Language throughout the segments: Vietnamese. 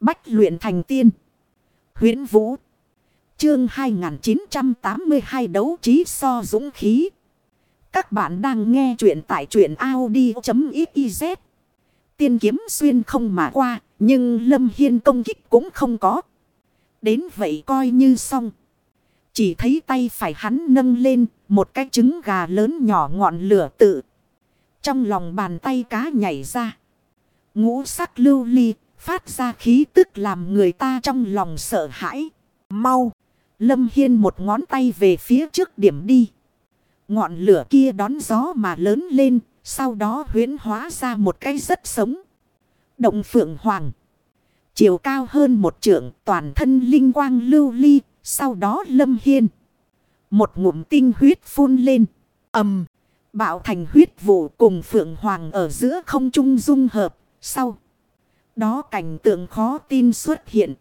Bách luyện thành tiên. huyễn Vũ. Chương 2982 đấu trí so dũng khí. Các bạn đang nghe truyện tại truyện Audi.xyz. Tiên kiếm xuyên không mà qua. Nhưng Lâm Hiên công kích cũng không có. Đến vậy coi như xong. Chỉ thấy tay phải hắn nâng lên, một cái trứng gà lớn nhỏ ngọn lửa tự. Trong lòng bàn tay cá nhảy ra. Ngũ sắc lưu ly phát ra khí tức làm người ta trong lòng sợ hãi. Mau! Lâm Hiên một ngón tay về phía trước điểm đi. Ngọn lửa kia đón gió mà lớn lên. Sau đó huyến hóa ra một cái rất sống. Động phượng hoàng. Chiều cao hơn một trượng, toàn thân linh quang lưu ly. Sau đó lâm hiên. Một ngụm tinh huyết phun lên. ầm Bạo thành huyết vụ cùng phượng hoàng ở giữa không trung dung hợp. Sau đó cảnh tượng khó tin xuất hiện.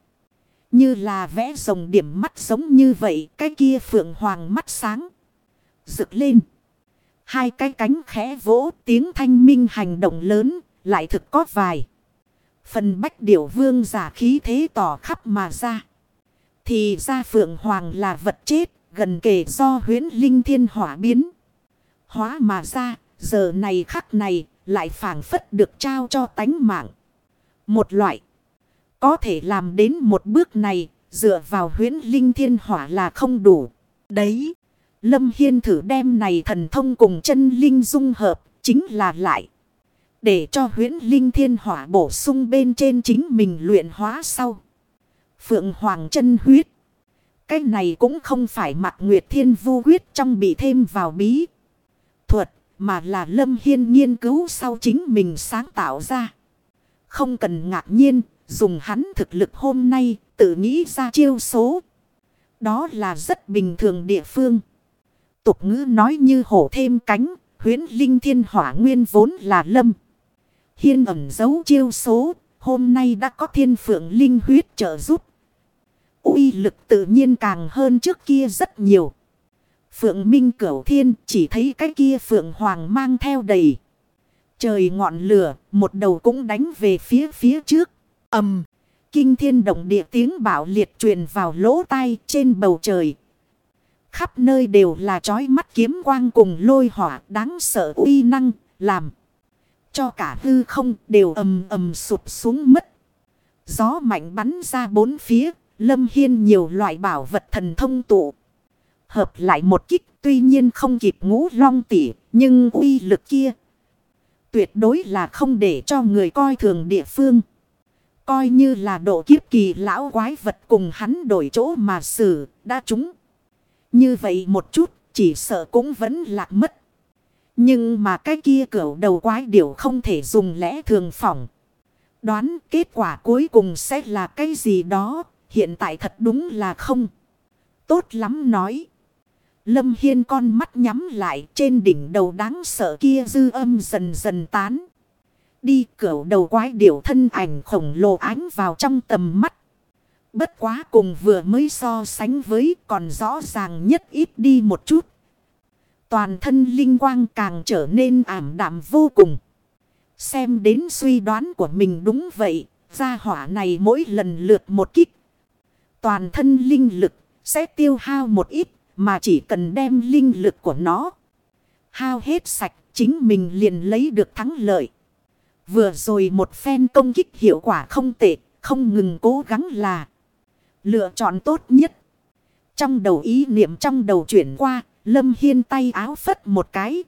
Như là vẽ rồng điểm mắt giống như vậy. Cái kia phượng hoàng mắt sáng. Rực lên. Hai cái cánh khẽ vỗ, tiếng thanh minh hành động lớn. Lại thực có vài. Phần bách điểu vương giả khí thế tỏ khắp mà ra. Thì ra phượng hoàng là vật chết. Gần kể do huyến linh thiên hỏa biến. Hóa mà ra. Giờ này khắc này, lại phản phất được trao cho tánh mạng. Một loại. Có thể làm đến một bước này. Dựa vào huyến linh thiên hỏa là không đủ. Đấy. Lâm Hiên thử đem này thần thông cùng chân linh dung hợp. Chính là lại. Để cho huyến linh thiên hỏa bổ sung bên trên chính mình luyện hóa sau. Phượng Hoàng chân huyết. Cái này cũng không phải mặt Nguyệt Thiên Vu huyết trong bị thêm vào bí. Thuật, mà là Lâm Hiên nghiên cứu sau chính mình sáng tạo ra. Không cần ngạc nhiên, dùng hắn thực lực hôm nay tự nghĩ ra chiêu số. Đó là rất bình thường địa phương. Tục ngữ nói như hổ thêm cánh, huyến linh thiên hỏa nguyên vốn là lâm. Hiên ẩn giấu chiêu số, hôm nay đã có thiên phượng linh huyết trợ giúp. uy lực tự nhiên càng hơn trước kia rất nhiều. Phượng Minh Cửu Thiên chỉ thấy cái kia Phượng Hoàng mang theo đầy. Trời ngọn lửa, một đầu cũng đánh về phía phía trước. ầm Kinh thiên động địa tiếng bảo liệt truyền vào lỗ tai trên bầu trời. Khắp nơi đều là chói mắt kiếm quang cùng lôi hỏa đáng sợ uy năng, làm. Cho cả hư không đều ầm ầm sụp xuống mất. Gió mạnh bắn ra bốn phía, lâm hiên nhiều loại bảo vật thần thông tụ. Hợp lại một kích tuy nhiên không kịp ngũ long tỉ, nhưng uy lực kia. Tuyệt đối là không để cho người coi thường địa phương. Coi như là độ kiếp kỳ lão quái vật cùng hắn đổi chỗ mà xử, đã trúng. Như vậy một chút, chỉ sợ cũng vẫn lạc mất. Nhưng mà cái kia cửu đầu quái điểu không thể dùng lẽ thường phỏng. Đoán kết quả cuối cùng sẽ là cái gì đó, hiện tại thật đúng là không. Tốt lắm nói. Lâm Hiên con mắt nhắm lại, trên đỉnh đầu đáng sợ kia dư âm dần dần tán. Đi cửa đầu quái điểu thân ảnh khổng lồ ánh vào trong tầm mắt. Bất quá cùng vừa mới so sánh với còn rõ ràng nhất ít đi một chút. Toàn thân linh quang càng trở nên ảm đạm vô cùng. Xem đến suy đoán của mình đúng vậy. Gia hỏa này mỗi lần lượt một kích. Toàn thân linh lực sẽ tiêu hao một ít mà chỉ cần đem linh lực của nó. Hao hết sạch, chính mình liền lấy được thắng lợi. Vừa rồi một phen công kích hiệu quả không tệ. Không ngừng cố gắng là lựa chọn tốt nhất. Trong đầu ý niệm trong đầu chuyển qua. Lâm Hiên tay áo phất một cái.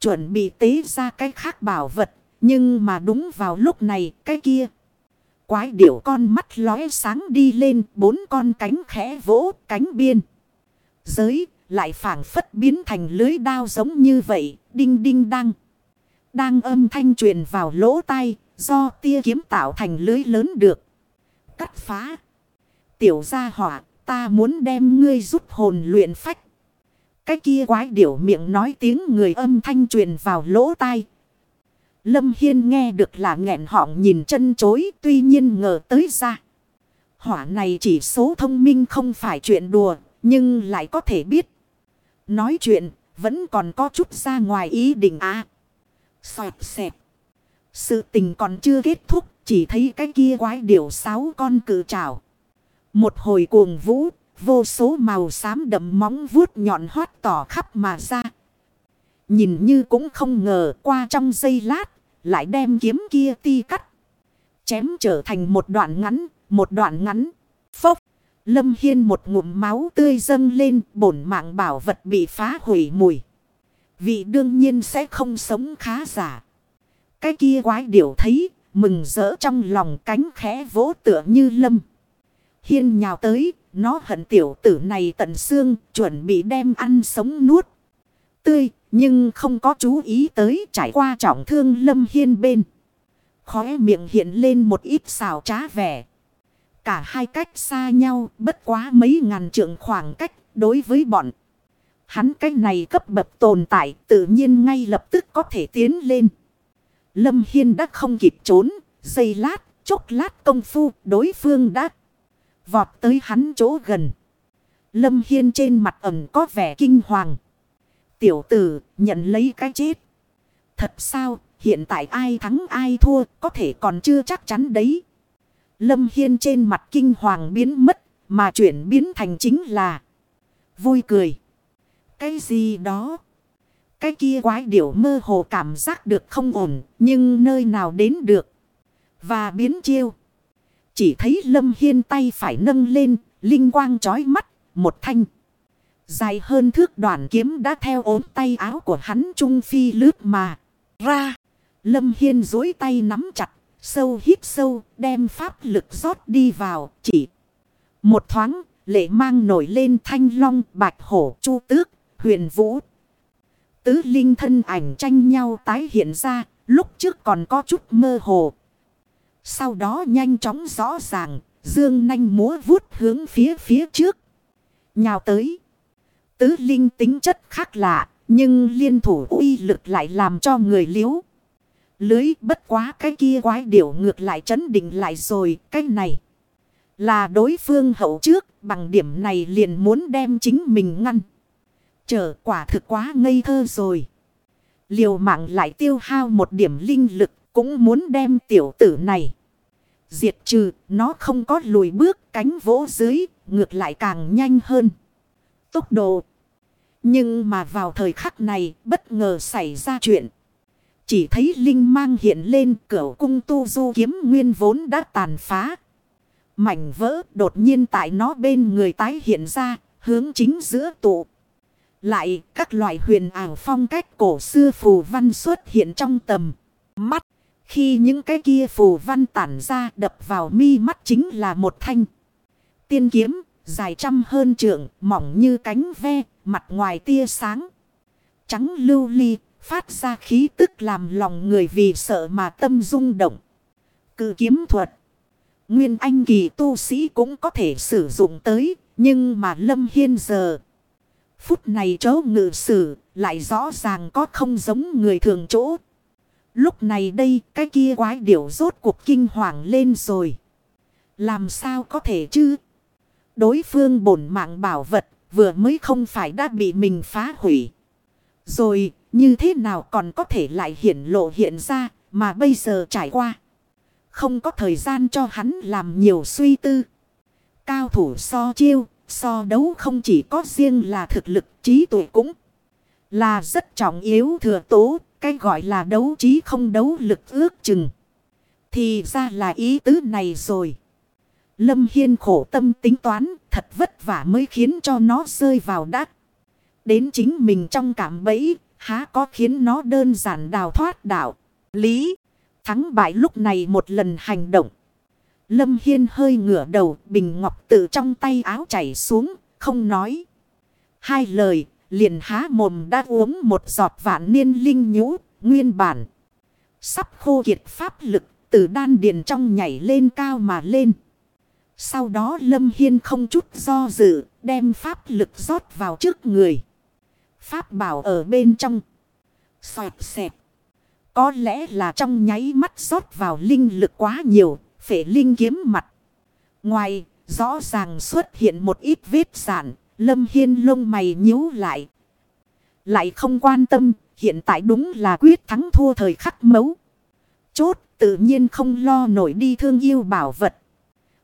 Chuẩn bị tế ra cái khác bảo vật. Nhưng mà đúng vào lúc này, cái kia. Quái điểu con mắt lóe sáng đi lên. Bốn con cánh khẽ vỗ, cánh biên giới, lại phảng phất biến thành lưới đao giống như vậy, đinh đinh đăng. Đang âm thanh truyền vào lỗ tai, do tia kiếm tạo thành lưới lớn được. Cắt phá. Tiểu gia hỏa, ta muốn đem ngươi giúp hồn luyện phách. Cái kia quái điểu miệng nói tiếng người âm thanh truyền vào lỗ tai. Lâm Hiên nghe được là nghẹn họng nhìn chân chối tuy nhiên ngờ tới ra. Hỏa này chỉ số thông minh không phải chuyện đùa nhưng lại có thể biết. Nói chuyện vẫn còn có chút ra ngoài ý định à. Xoẹt xẹp. Sự tình còn chưa kết thúc, chỉ thấy cái kia quái điểu sáu con cự trào. Một hồi cuồng vũ, vô số màu xám đậm móng vuốt nhọn hoắt tỏ khắp mà ra. Nhìn như cũng không ngờ qua trong giây lát, lại đem kiếm kia ti cắt. Chém trở thành một đoạn ngắn, một đoạn ngắn. Phốc, lâm hiên một ngụm máu tươi dâng lên, bổn mạng bảo vật bị phá hủy mùi. Vị đương nhiên sẽ không sống khá giả. Cái kia quái điểu thấy, mừng rỡ trong lòng cánh khẽ vỗ tựa như lâm. Hiên nhào tới, nó hận tiểu tử này tận xương, chuẩn bị đem ăn sống nuốt. Tươi, nhưng không có chú ý tới trải qua trọng thương lâm hiên bên. Khóe miệng hiện lên một ít xào trá vẻ. Cả hai cách xa nhau, bất quá mấy ngàn trượng khoảng cách đối với bọn. Hắn cách này cấp bậc tồn tại tự nhiên ngay lập tức có thể tiến lên. Lâm Hiên đã không kịp trốn, giây lát, chốc lát công phu, đối phương đã vọt tới hắn chỗ gần. Lâm Hiên trên mặt ẩm có vẻ kinh hoàng. Tiểu tử, nhận lấy cái chết. Thật sao, hiện tại ai thắng ai thua, có thể còn chưa chắc chắn đấy. Lâm Hiên trên mặt kinh hoàng biến mất, mà chuyển biến thành chính là vui cười. Cái gì đó? Cái kia quái điểu mơ hồ cảm giác được không ổn, nhưng nơi nào đến được. Và biến chiêu. Chỉ thấy Lâm Hiên tay phải nâng lên, linh quang trói mắt, một thanh. Dài hơn thước đoàn kiếm đã theo ốm tay áo của hắn trung phi lướt mà. Ra. Lâm Hiên dối tay nắm chặt. Sâu hít sâu. Đem pháp lực rót đi vào. Chỉ. Một thoáng. Lệ mang nổi lên thanh long bạch hổ chu tước. Huyền vũ. Tứ linh thân ảnh tranh nhau tái hiện ra. Lúc trước còn có chút mơ hồ. Sau đó nhanh chóng rõ ràng. Dương nanh múa vuốt hướng phía phía trước. Nhào tới. Tứ linh tính chất khác lạ, nhưng liên thủ uy lực lại làm cho người liếu. Lưới bất quá cái kia quái điểu ngược lại chấn định lại rồi, cái này. Là đối phương hậu trước, bằng điểm này liền muốn đem chính mình ngăn. Chờ quả thực quá ngây thơ rồi. Liều mạng lại tiêu hao một điểm linh lực, cũng muốn đem tiểu tử này. Diệt trừ, nó không có lùi bước cánh vỗ dưới, ngược lại càng nhanh hơn tốc độ. Nhưng mà vào thời khắc này bất ngờ xảy ra chuyện. Chỉ thấy linh mang hiện lên cửa cung tu du kiếm nguyên vốn đã tàn phá. Mảnh vỡ đột nhiên tại nó bên người tái hiện ra, hướng chính giữa tụ. Lại các loại huyền ảo phong cách cổ xưa phù văn xuất hiện trong tầm mắt. Khi những cái kia phù văn tản ra đập vào mi mắt chính là một thanh. Tiên kiếm dài trăm hơn trượng, mỏng như cánh ve, mặt ngoài tia sáng. Trắng lưu ly, phát ra khí tức làm lòng người vì sợ mà tâm rung động. Cự kiếm thuật. Nguyên anh kỳ tu sĩ cũng có thể sử dụng tới, nhưng mà lâm hiên giờ. Phút này chỗ ngự sử, lại rõ ràng có không giống người thường chỗ. Lúc này đây, cái kia quái điểu rốt cuộc kinh hoàng lên rồi. Làm sao có thể chứ? Đối phương bổn mạng bảo vật vừa mới không phải đã bị mình phá hủy. Rồi như thế nào còn có thể lại hiện lộ hiện ra mà bây giờ trải qua. Không có thời gian cho hắn làm nhiều suy tư. Cao thủ so chiêu, so đấu không chỉ có riêng là thực lực trí tuệ cũng là rất trọng yếu thừa tố. Cái gọi là đấu trí không đấu lực ước chừng. Thì ra là ý tứ này rồi. Lâm Hiên khổ tâm tính toán, thật vất vả mới khiến cho nó rơi vào đắc. Đến chính mình trong cảm bẫy, há có khiến nó đơn giản đào thoát đạo. Lý, thắng bại lúc này một lần hành động. Lâm Hiên hơi ngửa đầu, bình ngọc tự trong tay áo chảy xuống, không nói. Hai lời, liền há mồm đã uống một giọt vạn niên linh nhũ, nguyên bản. Sắp khô kiệt pháp lực, từ đan điền trong nhảy lên cao mà lên. Sau đó Lâm Hiên không chút do dự, đem pháp lực rót vào trước người. Pháp bảo ở bên trong. Xoẹt xẹp. Có lẽ là trong nháy mắt rót vào linh lực quá nhiều, phể linh kiếm mặt. Ngoài, rõ ràng xuất hiện một ít vết sản, Lâm Hiên lông mày nhíu lại. Lại không quan tâm, hiện tại đúng là quyết thắng thua thời khắc mấu. chốt tự nhiên không lo nổi đi thương yêu bảo vật.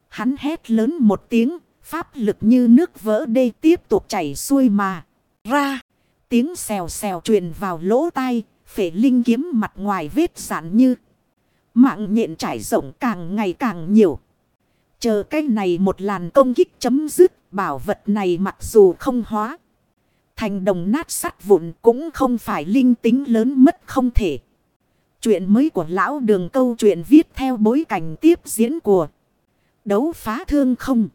Hắn hét lớn một tiếng, pháp lực như nước vỡ đê tiếp tục chảy xuôi mà. Ra, tiếng xèo xèo truyền vào lỗ tai, phể linh kiếm mặt ngoài vết giản như. Mạng nhện trải rộng càng ngày càng nhiều. Chờ cái này một làn công kích chấm dứt, bảo vật này mặc dù không hóa. Thành đồng nát sắt vụn cũng không phải linh tính lớn mất không thể. Chuyện mới của lão đường câu chuyện viết theo bối cảnh tiếp diễn của đấu phá thương không.